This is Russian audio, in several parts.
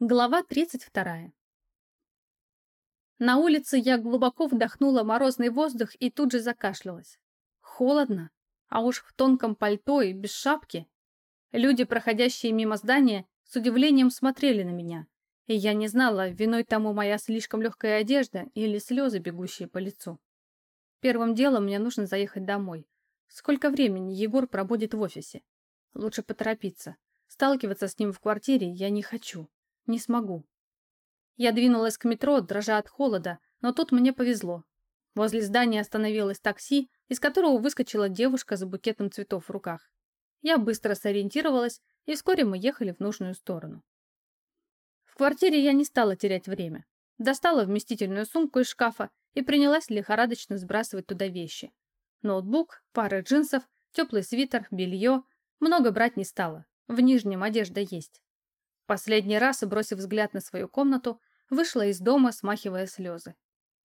Глава 32. На улице я глубоко вдохнула морозный воздух и тут же закашлялась. Холодно, а уж в тонком пальто и без шапки. Люди, проходящие мимо здания, с удивлением смотрели на меня, и я не знала, виной тому моя слишком легкая одежда или слезы, бегущие по лицу. Первым делом мне нужно заехать домой. Сколько времени Егор пробудет в офисе? Лучше поторопиться. Сталкиваться с ним в квартире я не хочу. Не смогу. Я двинулась к метро, дрожа от холода, но тут мне повезло. Возле здания остановилось такси, из которого выскочила девушка с букетом цветов в руках. Я быстро сориентировалась, и вскоре мы ехали в нужную сторону. В квартире я не стала терять время. Достала вместительную сумку из шкафа и принялась лихорадочно сбрасывать туда вещи. Ноутбук, пара джинсов, теплый свитер, белье. Много брать не стала. В нижнем одежда есть. Последний раз, бросив взгляд на свою комнату, вышла из дома, смахивая слезы.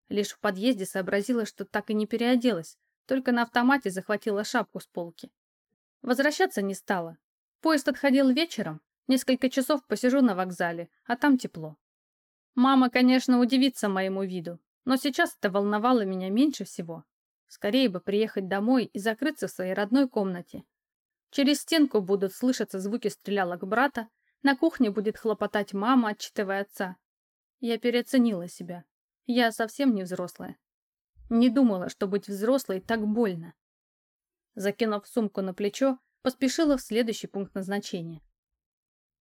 Лишь в подъезде сообразила, что так и не переоделась, только на автомате захватила шапку с полки. Возвращаться не стала. Поезд отходил вечером, несколько часов посижу на вокзале, а там тепло. Мама, конечно, удивится моему виду, но сейчас это волновало меня меньше всего. Скорее бы приехать домой и закрыться в своей родной комнате. Через стенку будут слышаться звуки стрелялок брата, на кухне будет хлопотать мама, отчитывая отца. Я переоценила себя. Я совсем не взрослая. Не думала, что быть взрослой так больно. Закинув сумку на плечо, поспешила в следующий пункт назначения.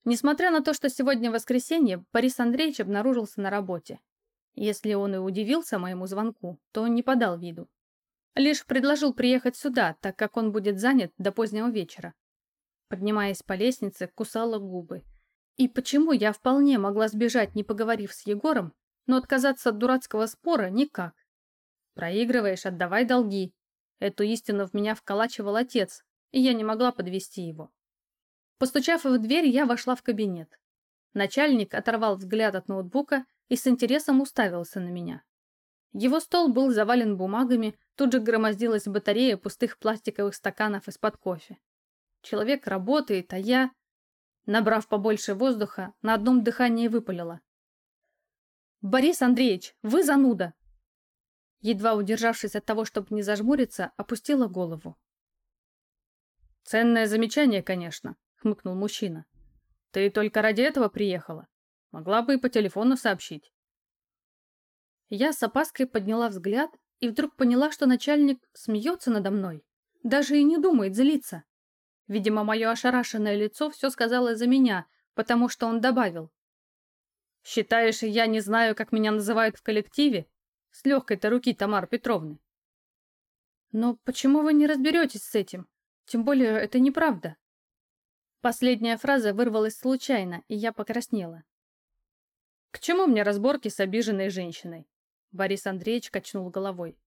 Несмотря на то, что сегодня воскресенье, Борис Андреевич обнаружился на работе. Если он и удивился моему звонку, то он не подал виду. Лишь предложил приехать сюда, так как он будет занят до позднего вечера. Поднимаясь по лестнице, кусала губы. И почему я вполне могла сбежать, не поговорив с Егором, но отказаться от дурацкого спора никак? Проигрываешь, отдавай долги. Эту истину в меня вколачивал отец, и я не могла подвести его. Постучав в дверь, я вошла в кабинет. Начальник оторвал взгляд от ноутбука и с интересом уставился на меня. Его стол был завален бумагами, тут же громоздилась батарея пустых пластиковых стаканов из-под кофе. Человек работает, а я... Набрав побольше воздуха, на одном дыхании выпалила. «Борис Андреевич, вы зануда!» Едва удержавшись от того, чтобы не зажмуриться, опустила голову. «Ценное замечание, конечно», — хмыкнул мужчина. «Ты только ради этого приехала? Могла бы и по телефону сообщить». Я с опаской подняла взгляд и вдруг поняла, что начальник смеется надо мной, даже и не думает злиться. Видимо, мое ошарашенное лицо все сказало за меня, потому что он добавил. «Считаешь, я не знаю, как меня называют в коллективе? С легкой-то руки Тамары Петровны». «Но почему вы не разберетесь с этим? Тем более, это неправда». Последняя фраза вырвалась случайно, и я покраснела. «К чему мне разборки с обиженной женщиной?» Борис Андреевич качнул головой.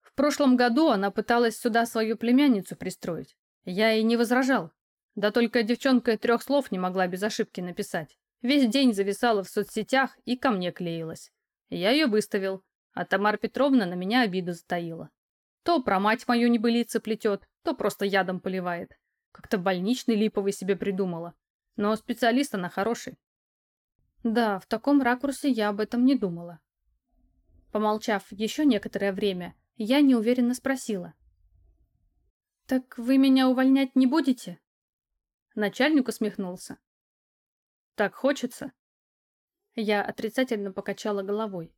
«В прошлом году она пыталась сюда свою племянницу пристроить. Я и не возражал. Да только девчонка трех слов не могла без ошибки написать. Весь день зависала в соцсетях и ко мне клеилась. Я ее выставил, а Тамара Петровна на меня обиду затаила. То про мать мою небылицы плетет, то просто ядом поливает. Как-то больничный липовый себе придумала. Но специалист она хороший. Да, в таком ракурсе я об этом не думала. Помолчав еще некоторое время, я неуверенно спросила. «Так вы меня увольнять не будете?» Начальник усмехнулся. «Так хочется?» Я отрицательно покачала головой.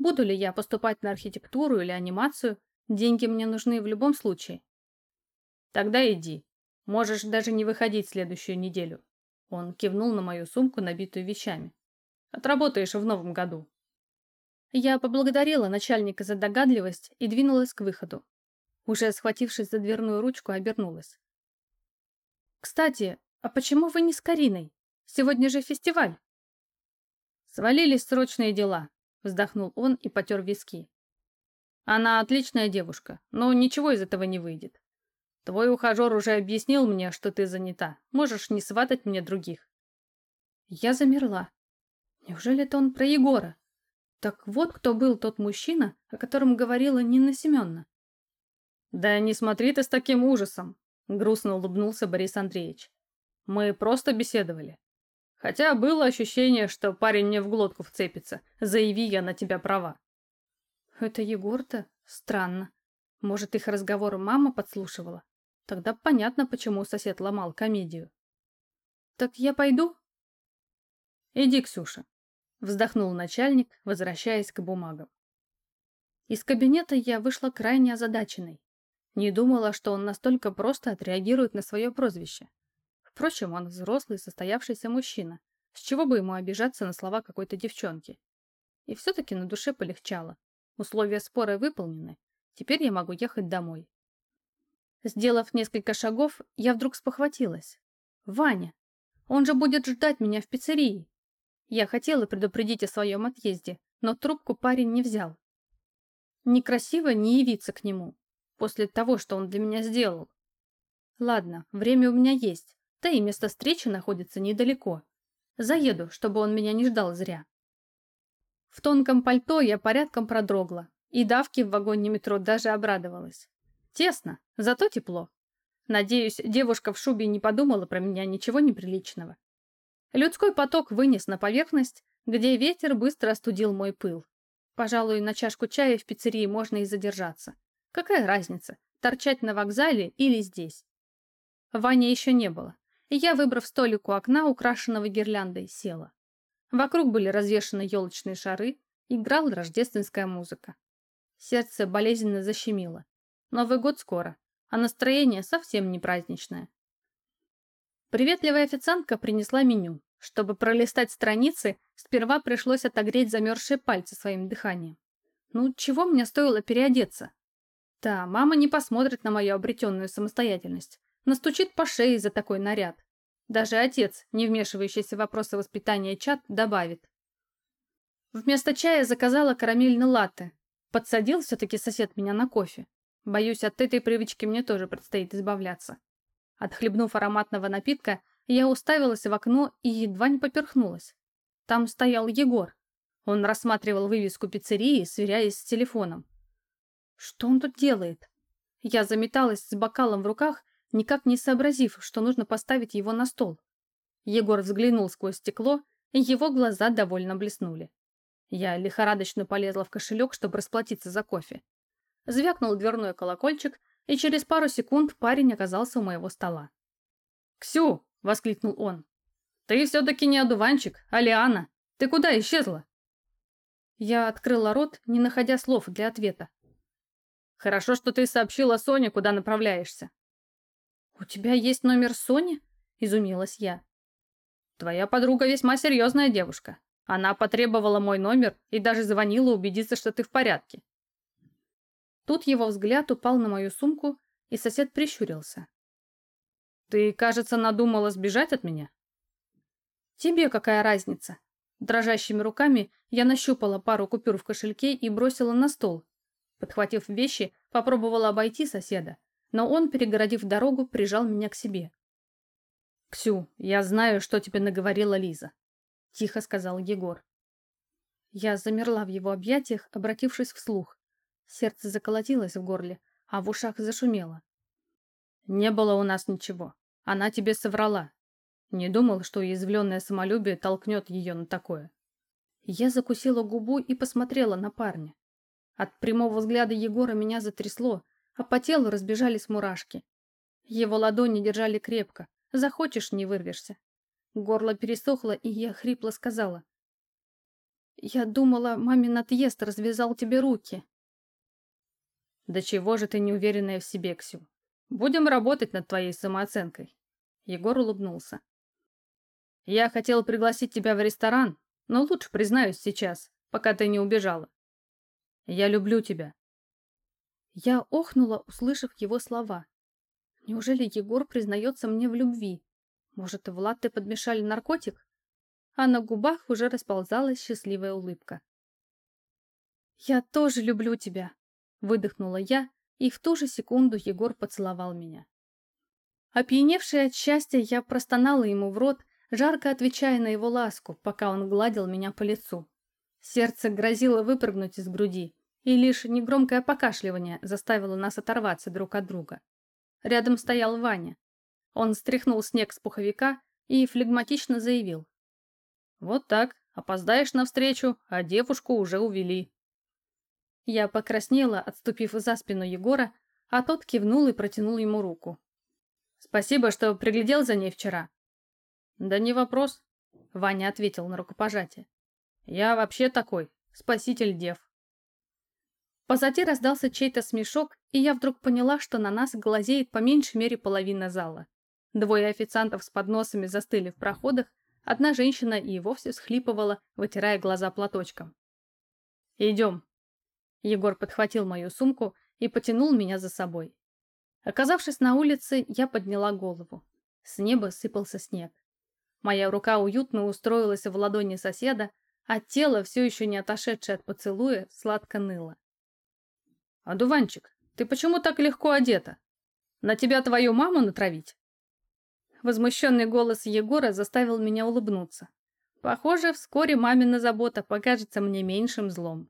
Буду ли я поступать на архитектуру или анимацию, деньги мне нужны в любом случае. Тогда иди. Можешь даже не выходить следующую неделю. Он кивнул на мою сумку, набитую вещами. Отработаешь в новом году. Я поблагодарила начальника за догадливость и двинулась к выходу. Уже схватившись за дверную ручку, обернулась. «Кстати, а почему вы не с Кариной? Сегодня же фестиваль!» «Свалились срочные дела», — вздохнул он и потер виски. «Она отличная девушка, но ничего из этого не выйдет. Твой ухажер уже объяснил мне, что ты занята. Можешь не сватать мне других». Я замерла. Неужели это он про Егора? Так вот кто был тот мужчина, о котором говорила Нина Семеновна. «Да не смотри ты с таким ужасом», — грустно улыбнулся Борис Андреевич. «Мы просто беседовали. Хотя было ощущение, что парень мне в глотку вцепится. Заяви я на тебя права. Это Егор-то? Странно. Может, их разговор мама подслушивала? Тогда понятно, почему сосед ломал комедию. Так я пойду? Иди, Ксюша. Вздохнул начальник, возвращаясь к бумагам. Из кабинета я вышла крайне озадаченной. Не думала, что он настолько просто отреагирует на свое прозвище. Впрочем, он взрослый, состоявшийся мужчина. С чего бы ему обижаться на слова какой-то девчонки? И все-таки на душе полегчало. Условия спора выполнены. Теперь я могу ехать домой. Сделав несколько шагов, я вдруг спохватилась. Ваня! Он же будет ждать меня в пиццерии. Я хотела предупредить о своем отъезде, но трубку парень не взял. Некрасиво не явиться к нему, после того, что он для меня сделал. Ладно, время у меня есть, да и место встречи находится недалеко. Заеду, чтобы он меня не ждал зря. В тонком пальто я порядком продрогла, и давки в вагоне метро даже обрадовалась. Тесно, зато тепло. Надеюсь, девушка в шубе не подумала про меня ничего неприличного. Людской поток вынес на поверхность, где ветер быстро остудил мой пыл. Пожалуй, на чашку чая в пиццерии можно и задержаться. Какая разница, торчать на вокзале или здесь? Вани еще не было, и я, выбрав столик у окна, украшенного гирляндой, села. Вокруг были развешаны елочные шары, играла рождественская музыка. Сердце болезненно защемило. Новый год скоро, а настроение совсем не праздничное. Приветливая официантка принесла меню. Чтобы пролистать страницы, сперва пришлось отогреть замерзшие пальцы своим дыханием. Ну, чего мне стоило переодеться? Да, мама не посмотрит на мою обретенную самостоятельность. Настучит по шее за такой наряд. Даже отец, не вмешивающийся в вопросы воспитания чад, добавит. Вместо чая заказала карамельный латте. Подсадил все-таки сосед меня на кофе. Боюсь, от этой привычки мне тоже предстоит избавляться. Отхлебнув ароматного напитка, я уставилась в окно и едва не поперхнулась. Там стоял Егор. Он рассматривал вывеску пиццерии, сверяясь с телефоном. Что он тут делает? Я заметалась с бокалом в руках, никак не сообразив, что нужно поставить его на стол. Егор взглянул сквозь стекло, и его глаза довольно блеснули. Я лихорадочно полезла в кошелек, чтобы расплатиться за кофе. Звякнул дверной колокольчик, и через пару секунд парень оказался у моего стола. «Ксю!» — воскликнул он. «Ты все-таки не одуванчик, а Лиана. Ты куда исчезла?» Я открыла рот, не находя слов для ответа. «Хорошо, что ты сообщила Соне, куда направляешься». «У тебя есть номер Сони?» — изумилась я. «Твоя подруга весьма серьезная девушка. Она потребовала мой номер и даже звонила убедиться, что ты в порядке». Тут его взгляд упал на мою сумку, и сосед прищурился. «Ты, кажется, надумала сбежать от меня?» «Тебе какая разница?» Дрожащими руками я нащупала пару купюр в кошельке и бросила на стол. Подхватив вещи, попробовала обойти соседа, но он, перегородив дорогу, прижал меня к себе. «Ксю, я знаю, что тебе наговорила Лиза», — тихо сказал Егор. Я замерла в его объятиях, обратившись вслух. Сердце заколотилось в горле, а в ушах зашумело. «Не было у нас ничего. Она тебе соврала. Не думал, что уязвленное самолюбие толкнет ее на такое. Я закусила губу и посмотрела на парня. От прямого взгляда Егора меня затрясло, а по телу разбежались мурашки. Его ладони держали крепко. Захочешь, не вырвешься. Горло пересохло, и я хрипло сказала. «Я думала, мамин отъезд развязал тебе руки». «Да чего же ты неуверенная в себе, Ксю? Будем работать над твоей самооценкой». Егор улыбнулся. «Я хотел пригласить тебя в ресторан, но лучше признаюсь сейчас, пока ты не убежала. Я люблю тебя». Я охнула, услышав его слова. Неужели Егор признается мне в любви? Может, в латте подмешали наркотик? А на губах уже расползалась счастливая улыбка. «Я тоже люблю тебя», — выдохнула я, и в ту же секунду Егор поцеловал меня. Опьяневшая от счастья, я простонала ему в рот, жарко отвечая на его ласку, пока он гладил меня по лицу. Сердце грозило выпрыгнуть из груди, и лишь негромкое покашливание заставило нас оторваться друг от друга. Рядом стоял Ваня. Он стряхнул снег с пуховика и флегматично заявил. Вот так, опоздаешь навстречу, а девушку уже увели. Я покраснела, отступив за спину Егора, а тот кивнул и протянул ему руку. Спасибо, что приглядел за ней вчера. Да не вопрос, Ваня ответил на рукопожатие. Я вообще такой, спаситель дев. Позади раздался чей-то смешок, и я вдруг поняла, что на нас глазеет по меньшей мере половина зала. Двое официантов с подносами застыли в проходах, одна женщина и вовсе схлипывала, вытирая глаза платочком. «Идем». Егор подхватил мою сумку и потянул меня за собой. Оказавшись на улице, я подняла голову. С неба сыпался снег. Моя рука уютно устроилась в ладони соседа, а тело, все еще не отошедшее от поцелуя, сладко ныло. «Адуванчик, ты почему так легко одета? На тебя твою маму натравить?» Возмущенный голос Егора заставил меня улыбнуться. Похоже, вскоре мамина забота покажется мне меньшим злом.